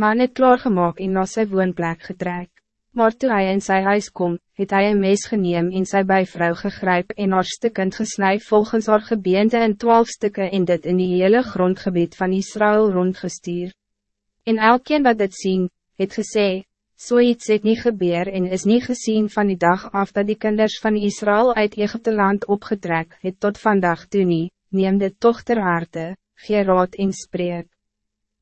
man het klaargemaak en na sy woonplek getrek. Maar toe hij in sy huis kom, het hy een mes geneem en sy bijvrou gegryp en haar stikkend gesnij volgens haar gebeente in twaalf stukken en dit in die hele grondgebied van Israël rondgestuur. En elkeen wat dit sien, het gesê, Zoiets so het niet gebeur en is niet gezien van die dag af dat die kinders van Israël uit Egypte land opgetrek het tot vandaag toe nie, neem dit toch ter harte, gee raad en spreek.